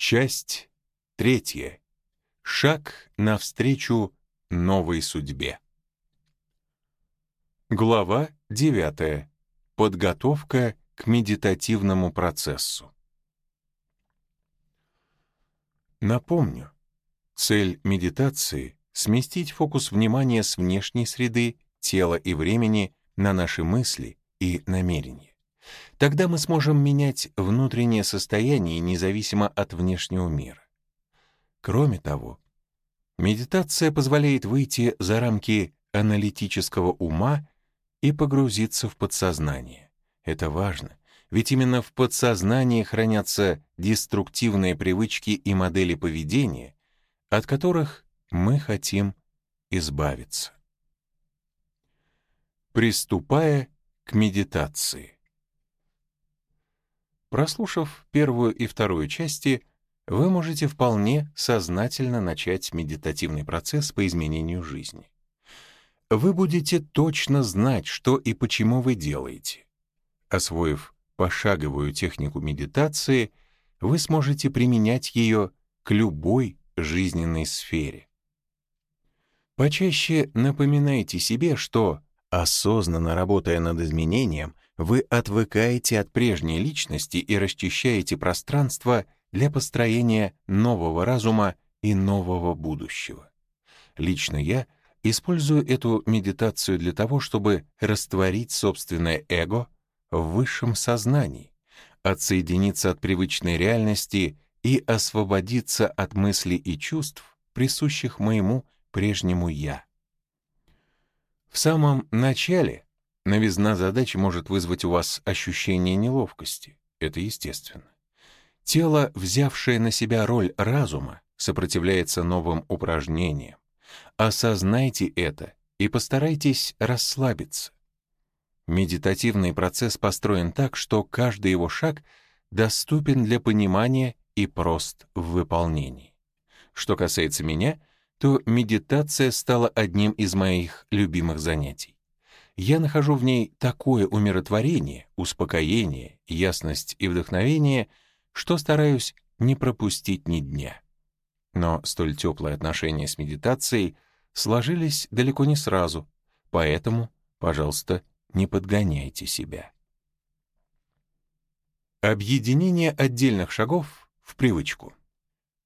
Часть третья. Шаг навстречу новой судьбе. Глава 9. Подготовка к медитативному процессу. Напомню, цель медитации — сместить фокус внимания с внешней среды, тела и времени на наши мысли и намерения. Тогда мы сможем менять внутреннее состояние независимо от внешнего мира. Кроме того, медитация позволяет выйти за рамки аналитического ума и погрузиться в подсознание. Это важно, ведь именно в подсознании хранятся деструктивные привычки и модели поведения, от которых мы хотим избавиться. Приступая к медитации. Прослушав первую и вторую части, вы можете вполне сознательно начать медитативный процесс по изменению жизни вы будете точно знать, что и почему вы делаете. Освоив пошаговую технику медитации, вы сможете применять ее к любой жизненной сфере. Почаще напоминайте себе, что, осознанно работая над изменением, вы отвыкаете от прежней личности и расчищаете пространство для построения нового разума и нового будущего. Лично я — Использую эту медитацию для того, чтобы растворить собственное эго в высшем сознании, отсоединиться от привычной реальности и освободиться от мыслей и чувств, присущих моему прежнему «я». В самом начале новизна задачи может вызвать у вас ощущение неловкости. Это естественно. Тело, взявшее на себя роль разума, сопротивляется новым упражнениям, Осознайте это и постарайтесь расслабиться. Медитативный процесс построен так, что каждый его шаг доступен для понимания и прост в выполнении. Что касается меня, то медитация стала одним из моих любимых занятий. Я нахожу в ней такое умиротворение, успокоение, ясность и вдохновение, что стараюсь не пропустить ни дня. Но столь теплые отношения с медитацией сложились далеко не сразу, поэтому, пожалуйста, не подгоняйте себя. Объединение отдельных шагов в привычку.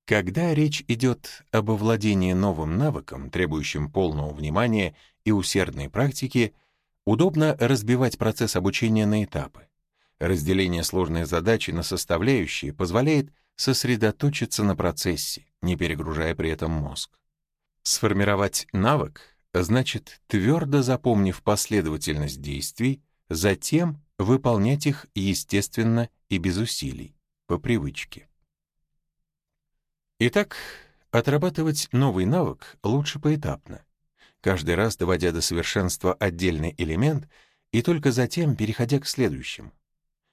Когда речь идет об овладении новым навыком, требующим полного внимания и усердной практики, удобно разбивать процесс обучения на этапы. Разделение сложной задачи на составляющие позволяет сосредоточиться на процессе, не перегружая при этом мозг. Сформировать навык значит, твердо запомнив последовательность действий, затем выполнять их естественно и без усилий, по привычке. Итак, отрабатывать новый навык лучше поэтапно, каждый раз доводя до совершенства отдельный элемент и только затем переходя к следующему.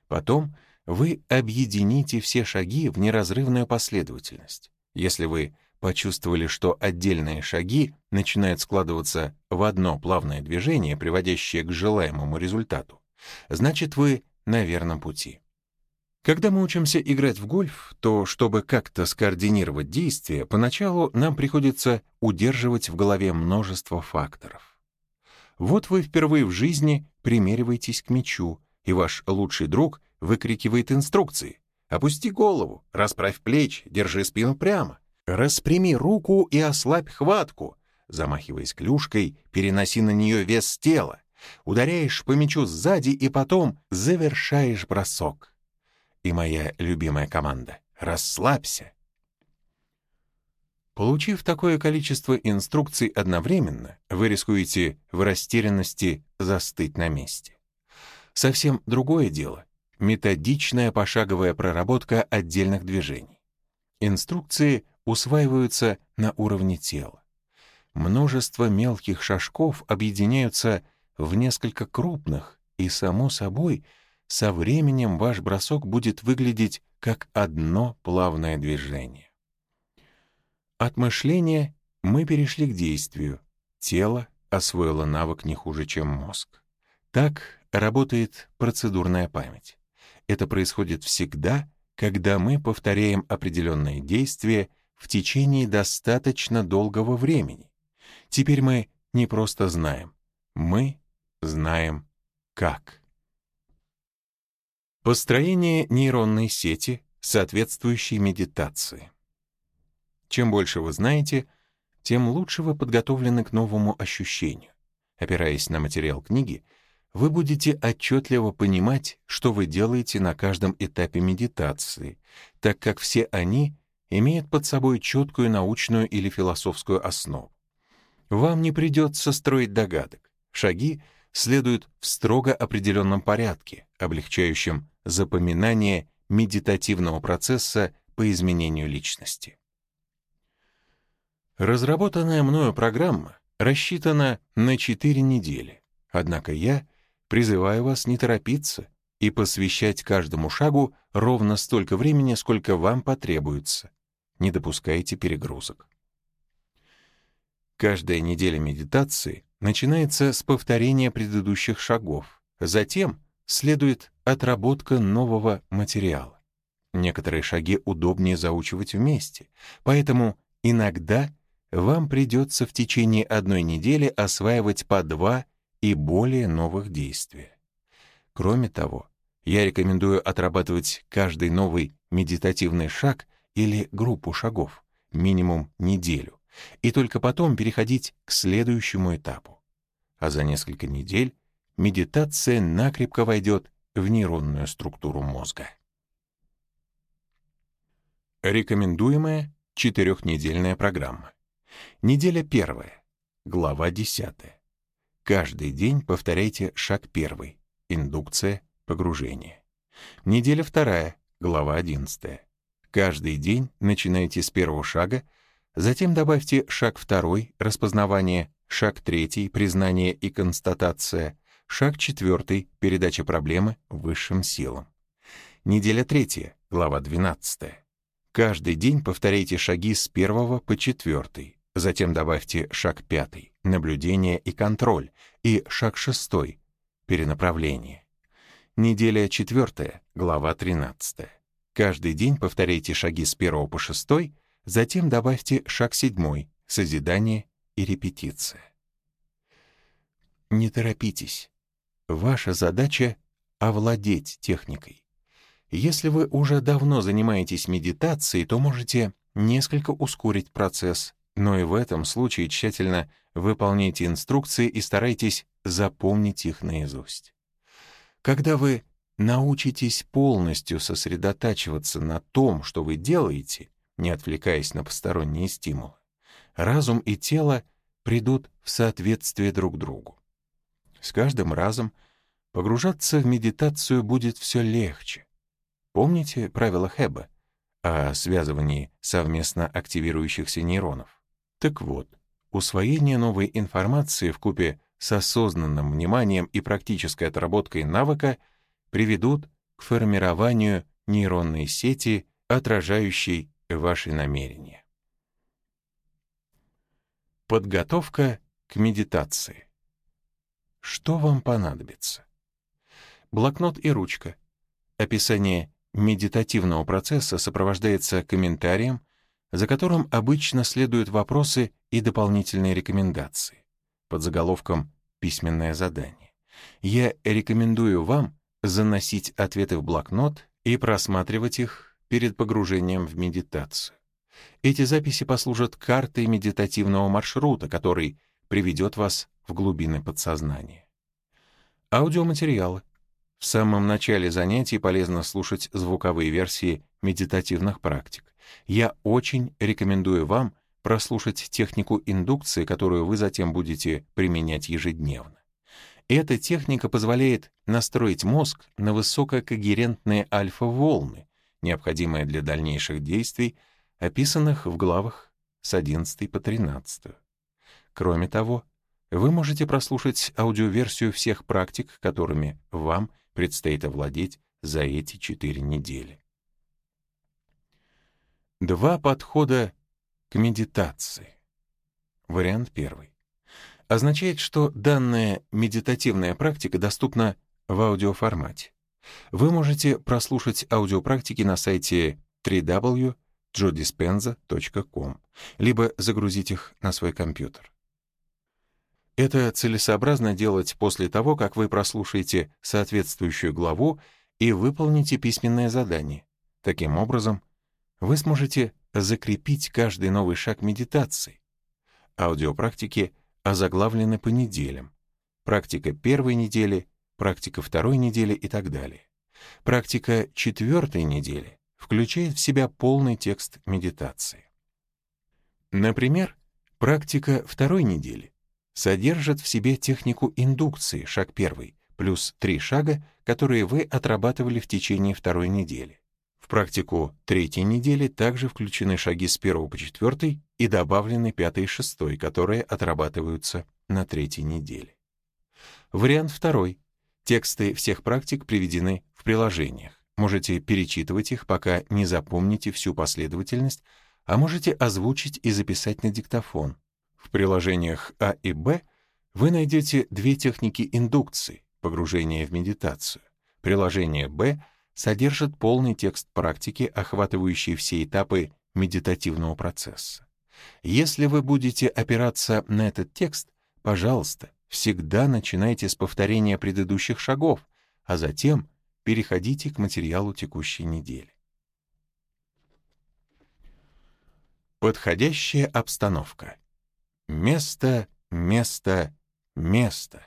Потом — вы объедините все шаги в неразрывную последовательность. Если вы почувствовали, что отдельные шаги начинают складываться в одно плавное движение, приводящее к желаемому результату, значит, вы на верном пути. Когда мы учимся играть в гольф, то, чтобы как-то скоординировать действия, поначалу нам приходится удерживать в голове множество факторов. Вот вы впервые в жизни примериваетесь к мячу, и ваш лучший друг выкрикивает инструкции. «Опусти голову, расправь плечи, держи спину прямо, распрями руку и ослабь хватку». Замахиваясь клюшкой, переноси на нее вес тела. Ударяешь по мячу сзади и потом завершаешь бросок. И моя любимая команда — расслабься. Получив такое количество инструкций одновременно, вы рискуете в растерянности застыть на месте. Совсем другое дело — методичная пошаговая проработка отдельных движений. Инструкции усваиваются на уровне тела. Множество мелких шажков объединяются в несколько крупных, и, само собой, со временем ваш бросок будет выглядеть как одно плавное движение. От мышления мы перешли к действию. Тело освоило навык не хуже, чем мозг. Так работает процедурная память. Это происходит всегда, когда мы повторяем определенные действия в течение достаточно долгого времени. Теперь мы не просто знаем, мы знаем как. Построение нейронной сети, соответствующей медитации. Чем больше вы знаете, тем лучше вы подготовлены к новому ощущению. Опираясь на материал книги, вы будете отчетливо понимать, что вы делаете на каждом этапе медитации, так как все они имеют под собой четкую научную или философскую основу. Вам не придется строить догадок. Шаги следуют в строго определенном порядке, облегчающем запоминание медитативного процесса по изменению личности. Разработанная мною программа рассчитана на 4 недели, однако я призываю вас не торопиться и посвящать каждому шагу ровно столько времени, сколько вам потребуется. Не допускайте перегрузок. Каждая неделя медитации начинается с повторения предыдущих шагов. Затем следует отработка нового материала. Некоторые шаги удобнее заучивать вместе, поэтому иногда вам придется в течение одной недели осваивать по два и более новых действий. Кроме того, я рекомендую отрабатывать каждый новый медитативный шаг или группу шагов, минимум неделю, и только потом переходить к следующему этапу. А за несколько недель медитация накрепко войдет в нейронную структуру мозга. Рекомендуемая четырехнедельная программа. Неделя первая, глава десятая. Каждый день повторяйте шаг первый, индукция, погружение. Неделя вторая, глава одиннадцатая. Каждый день начинайте с первого шага, затем добавьте шаг второй, распознавание, шаг третий, признание и констатация, шаг четвертый, передача проблемы высшим силам. Неделя третья, глава двенадцатая. Каждый день повторяйте шаги с первого по четвертый, Затем добавьте шаг пятый — наблюдение и контроль, и шаг шестой — перенаправление. Неделя четвертая, глава тринадцатая. Каждый день повторяйте шаги с первого по шестой, затем добавьте шаг седьмой — созидание и репетиция. Не торопитесь. Ваша задача — овладеть техникой. Если вы уже давно занимаетесь медитацией, то можете несколько ускорить процесс, но и в этом случае тщательно выполняйте инструкции и старайтесь запомнить их наизусть. Когда вы научитесь полностью сосредотачиваться на том, что вы делаете, не отвлекаясь на посторонние стимулы, разум и тело придут в соответствие друг другу. С каждым разом погружаться в медитацию будет все легче. Помните правила Хэбба о связывании совместно активирующихся нейронов? Так вот, усвоение новой информации в купе с осознанным вниманием и практической отработкой навыка приведут к формированию нейронной сети, отражающей ваши намерения. Подготовка к медитации. Что вам понадобится? Блокнот и ручка. Описание медитативного процесса сопровождается комментарием, за которым обычно следуют вопросы и дополнительные рекомендации под заголовком «Письменное задание». Я рекомендую вам заносить ответы в блокнот и просматривать их перед погружением в медитацию. Эти записи послужат картой медитативного маршрута, который приведет вас в глубины подсознания. Аудиоматериалы. В самом начале занятий полезно слушать звуковые версии медитативных практик. Я очень рекомендую вам прослушать технику индукции, которую вы затем будете применять ежедневно. Эта техника позволяет настроить мозг на высококогерентные альфа-волны, необходимые для дальнейших действий, описанных в главах с 11 по 13. Кроме того, вы можете прослушать аудиоверсию всех практик, которыми вам предстоит овладеть за эти 4 недели. Два подхода к медитации. Вариант первый. Означает, что данная медитативная практика доступна в аудиоформате. Вы можете прослушать аудиопрактики на сайте www.jodispenza.com, либо загрузить их на свой компьютер. Это целесообразно делать после того, как вы прослушаете соответствующую главу и выполните письменное задание. Таким образом, вы сможете закрепить каждый новый шаг медитации. Аудиопрактики озаглавлены по неделям. Практика первой недели, практика второй недели и так далее. Практика четвертой недели включает в себя полный текст медитации. Например, практика второй недели содержит в себе технику индукции, шаг первый, плюс три шага, которые вы отрабатывали в течение второй недели. В практику третьей недели также включены шаги с первого по четвертый и добавлены пятый и шестой, которые отрабатываются на третьей неделе. Вариант второй. Тексты всех практик приведены в приложениях. Можете перечитывать их, пока не запомните всю последовательность, а можете озвучить и записать на диктофон. В приложениях А и Б вы найдете две техники индукции, погружения в медитацию. Приложение Б содержит полный текст практики, охватывающий все этапы медитативного процесса. Если вы будете опираться на этот текст, пожалуйста, всегда начинайте с повторения предыдущих шагов, а затем переходите к материалу текущей недели. Подходящая обстановка. Место, место, место.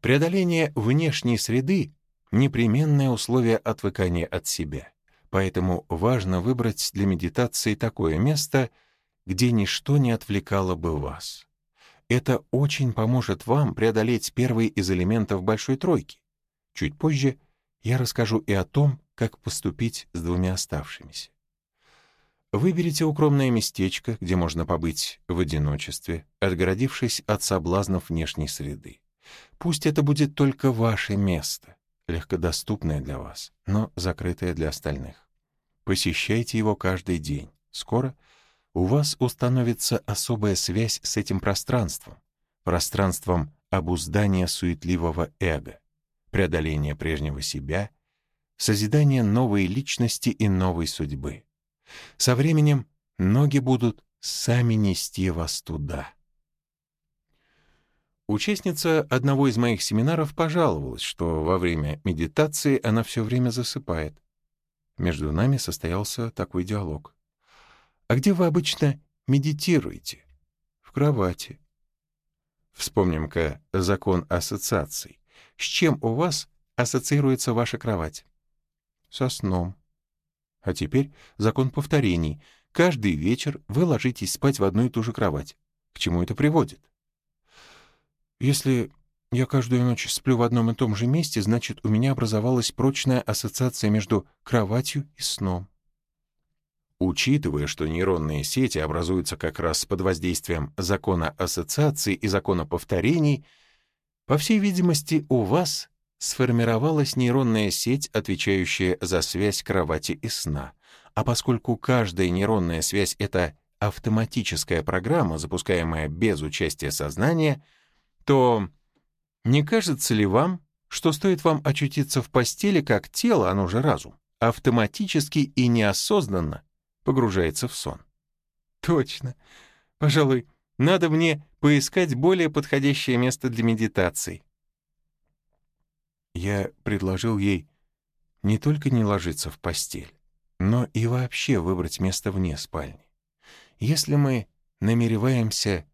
Преодоление внешней среды — непременное условие отвыкания от себя. Поэтому важно выбрать для медитации такое место, где ничто не отвлекало бы вас. Это очень поможет вам преодолеть первый из элементов большой тройки. Чуть позже я расскажу и о том, как поступить с двумя оставшимися. Выберите укромное местечко, где можно побыть в одиночестве, отгородившись от соблазнов внешней среды. Пусть это будет только ваше место, легкодоступное для вас, но закрытое для остальных. Посещайте его каждый день. Скоро у вас установится особая связь с этим пространством, пространством обуздания суетливого эго, преодоления прежнего себя, созидания новой личности и новой судьбы. Со временем ноги будут сами нести вас туда. Участница одного из моих семинаров пожаловалась, что во время медитации она все время засыпает. Между нами состоялся такой диалог. «А где вы обычно медитируете?» «В кровати». Вспомним-ка закон ассоциаций. С чем у вас ассоциируется ваша кровать? Со сном. А теперь закон повторений. Каждый вечер вы ложитесь спать в одну и ту же кровать. К чему это приводит? Если я каждую ночь сплю в одном и том же месте, значит, у меня образовалась прочная ассоциация между кроватью и сном. Учитывая, что нейронные сети образуются как раз под воздействием закона ассоциаций и закона повторений, по всей видимости, у вас сформировалась нейронная сеть, отвечающая за связь кровати и сна. А поскольку каждая нейронная связь — это автоматическая программа, запускаемая без участия сознания, то не кажется ли вам, что стоит вам очутиться в постели как тело, оно же разум, автоматически и неосознанно погружается в сон? Точно. Пожалуй, надо мне поискать более подходящее место для медитации. Я предложил ей не только не ложиться в постель, но и вообще выбрать место вне спальни. Если мы намереваемся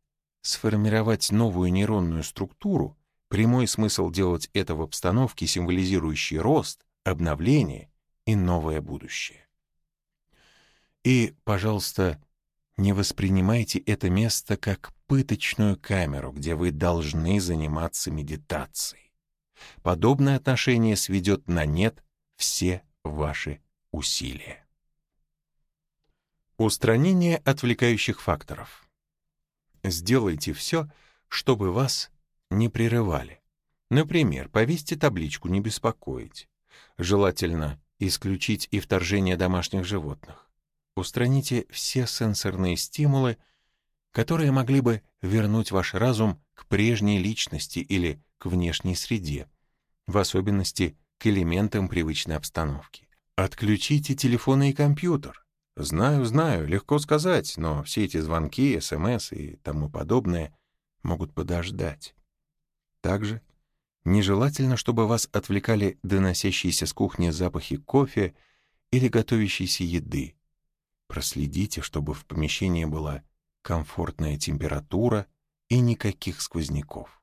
сформировать новую нейронную структуру, прямой смысл делать это в обстановке, символизирующей рост, обновление и новое будущее. И, пожалуйста, не воспринимайте это место как пыточную камеру, где вы должны заниматься медитацией. Подобное отношение сведет на нет все ваши усилия. Устранение отвлекающих факторов. Сделайте все, чтобы вас не прерывали. Например, повесьте табличку «Не беспокоить». Желательно исключить и вторжение домашних животных. Устраните все сенсорные стимулы, которые могли бы вернуть ваш разум к прежней личности или к внешней среде, в особенности к элементам привычной обстановки. Отключите телефон и компьютер. Знаю, знаю, легко сказать, но все эти звонки, СМС и тому подобное могут подождать. Также нежелательно, чтобы вас отвлекали доносящиеся с кухни запахи кофе или готовящейся еды. Проследите, чтобы в помещении была комфортная температура и никаких сквозняков.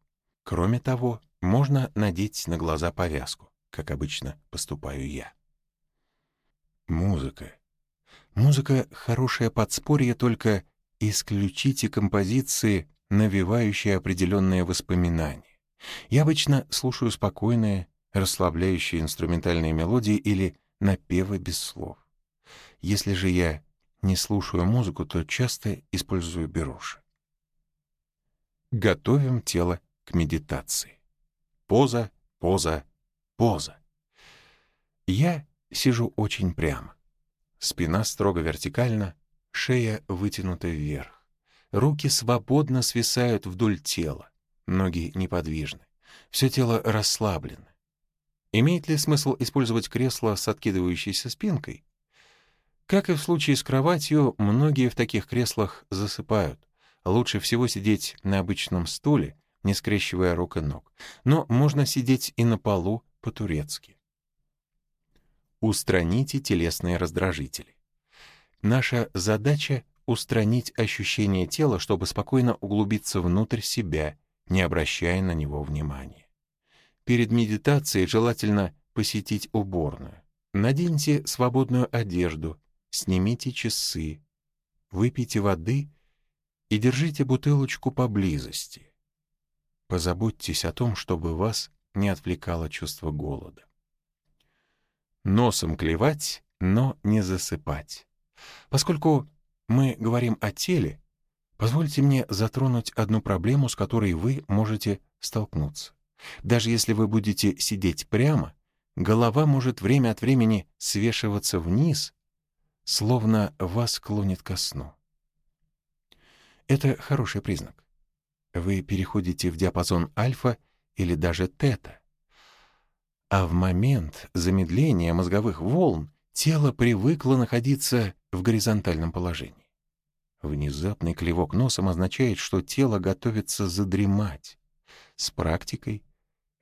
Кроме того, можно надеть на глаза повязку, как обычно поступаю я. Музыка. Музыка — хорошее подспорье, только исключите композиции, навевающие определенные воспоминания. Я обычно слушаю спокойные, расслабляющие инструментальные мелодии или напевы без слов. Если же я не слушаю музыку, то часто использую беруши. Готовим тело к медитации. Поза, поза, поза. Я сижу очень прямо. Спина строго вертикальна, шея вытянута вверх. Руки свободно свисают вдоль тела, ноги неподвижны. Все тело расслаблено. Имеет ли смысл использовать кресло с откидывающейся спинкой? Как и в случае с кроватью, многие в таких креслах засыпают. Лучше всего сидеть на обычном стуле, не скрещивая рук и ног. Но можно сидеть и на полу по-турецки. Устраните телесные раздражители. Наша задача — устранить ощущение тела, чтобы спокойно углубиться внутрь себя, не обращая на него внимания. Перед медитацией желательно посетить уборную. Наденьте свободную одежду, снимите часы, выпейте воды и держите бутылочку поблизости. Позаботьтесь о том, чтобы вас не отвлекало чувство голода. Носом клевать, но не засыпать. Поскольку мы говорим о теле, позвольте мне затронуть одну проблему, с которой вы можете столкнуться. Даже если вы будете сидеть прямо, голова может время от времени свешиваться вниз словно вас клонит ко сну. Это хороший признак. Вы переходите в диапазон альфа или даже тета. А в момент замедления мозговых волн тело привыкло находиться в горизонтальном положении. Внезапный клевок носом означает, что тело готовится задремать. С практикой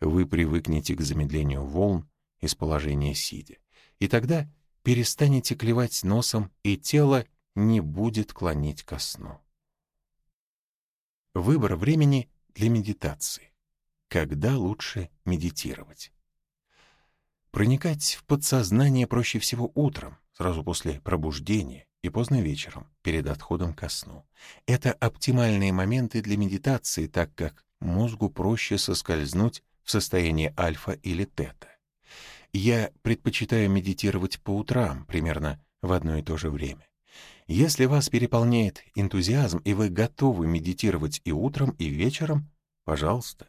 вы привыкнете к замедлению волн из положения сидя. И тогда перестанете клевать носом, и тело не будет клонить ко сну. Выбор времени для медитации. Когда лучше медитировать? Проникать в подсознание проще всего утром, сразу после пробуждения и поздно вечером, перед отходом ко сну. Это оптимальные моменты для медитации, так как мозгу проще соскользнуть в состояние альфа или тета. Я предпочитаю медитировать по утрам, примерно в одно и то же время. Если вас переполняет энтузиазм, и вы готовы медитировать и утром, и вечером, пожалуйста.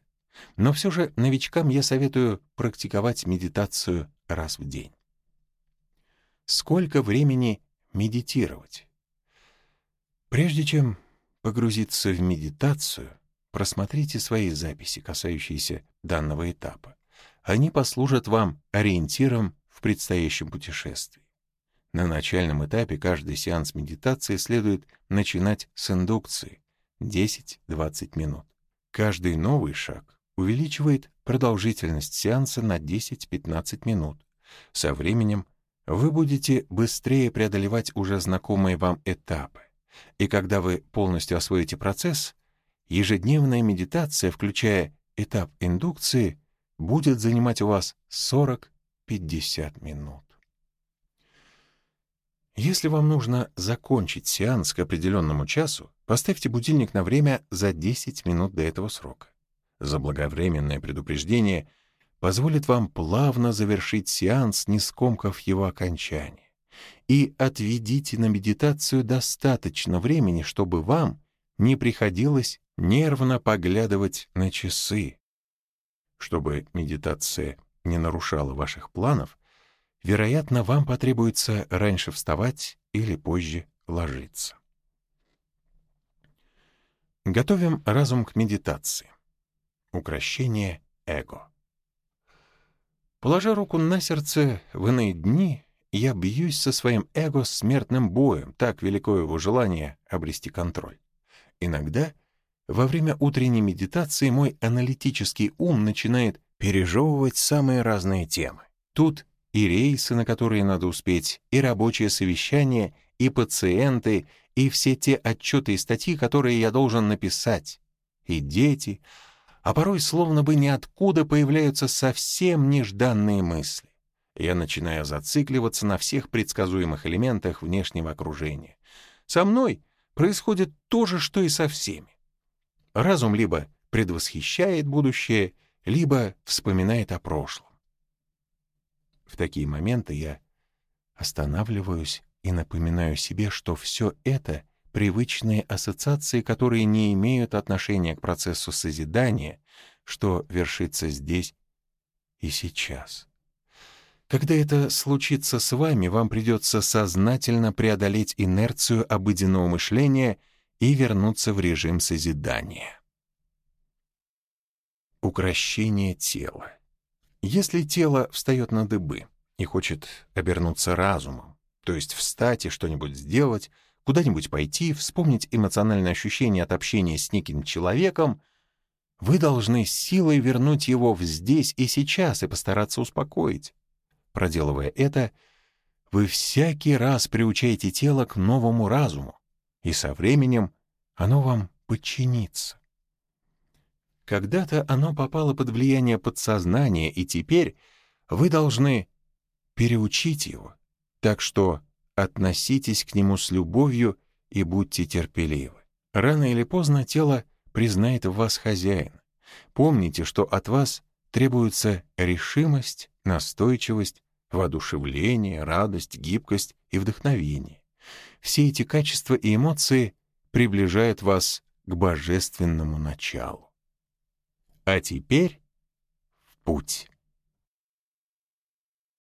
Но все же новичкам я советую практиковать медитацию раз в день. Сколько времени медитировать? Прежде чем погрузиться в медитацию, просмотрите свои записи, касающиеся данного этапа. Они послужат вам ориентиром в предстоящем путешествии. На начальном этапе каждый сеанс медитации следует начинать с индукции 10-20 минут. Каждый новый шаг увеличивает продолжительность сеанса на 10-15 минут. Со временем вы будете быстрее преодолевать уже знакомые вам этапы. И когда вы полностью освоите процесс, ежедневная медитация, включая этап индукции, будет занимать у вас 40-50 минут. Если вам нужно закончить сеанс к определенному часу, поставьте будильник на время за 10 минут до этого срока. Заблаговременное предупреждение позволит вам плавно завершить сеанс, не скомкав его окончание. И отведите на медитацию достаточно времени, чтобы вам не приходилось нервно поглядывать на часы, чтобы медитация не нарушала ваших планов, вероятно, вам потребуется раньше вставать или позже ложиться. Готовим разум к медитации. Укращение эго. Положа руку на сердце, в иные дни я бьюсь со своим эго смертным боем, так велико его желание обрести контроль. Иногда во время утренней медитации мой аналитический ум начинает пережевывать самые разные темы. Тут и рейсы, на которые надо успеть, и рабочие совещания, и пациенты, и все те отчеты и статьи, которые я должен написать, и дети, а порой словно бы ниоткуда появляются совсем нежданные мысли. Я начинаю зацикливаться на всех предсказуемых элементах внешнего окружения. Со мной происходит то же, что и со всеми. Разум либо предвосхищает будущее, либо вспоминает о прошлом. В такие моменты я останавливаюсь и напоминаю себе, что все это — привычные ассоциации, которые не имеют отношения к процессу созидания, что вершится здесь и сейчас. Когда это случится с вами, вам придется сознательно преодолеть инерцию обыденного мышления и вернуться в режим созидания. Укращение тела. Если тело встает на дыбы и хочет обернуться разумом, то есть встать и что-нибудь сделать, куда-нибудь пойти, вспомнить эмоциональное ощущение от общения с неким человеком, вы должны силой вернуть его в здесь и сейчас и постараться успокоить. Проделывая это, вы всякий раз приучаете тело к новому разуму, и со временем оно вам подчинится. Когда-то оно попало под влияние подсознания, и теперь вы должны переучить его. Так что относитесь к нему с любовью и будьте терпеливы. Рано или поздно тело признает в вас хозяина. Помните, что от вас требуется решимость, настойчивость, воодушевление, радость, гибкость и вдохновение. Все эти качества и эмоции приближают вас к божественному началу. А теперь в путь.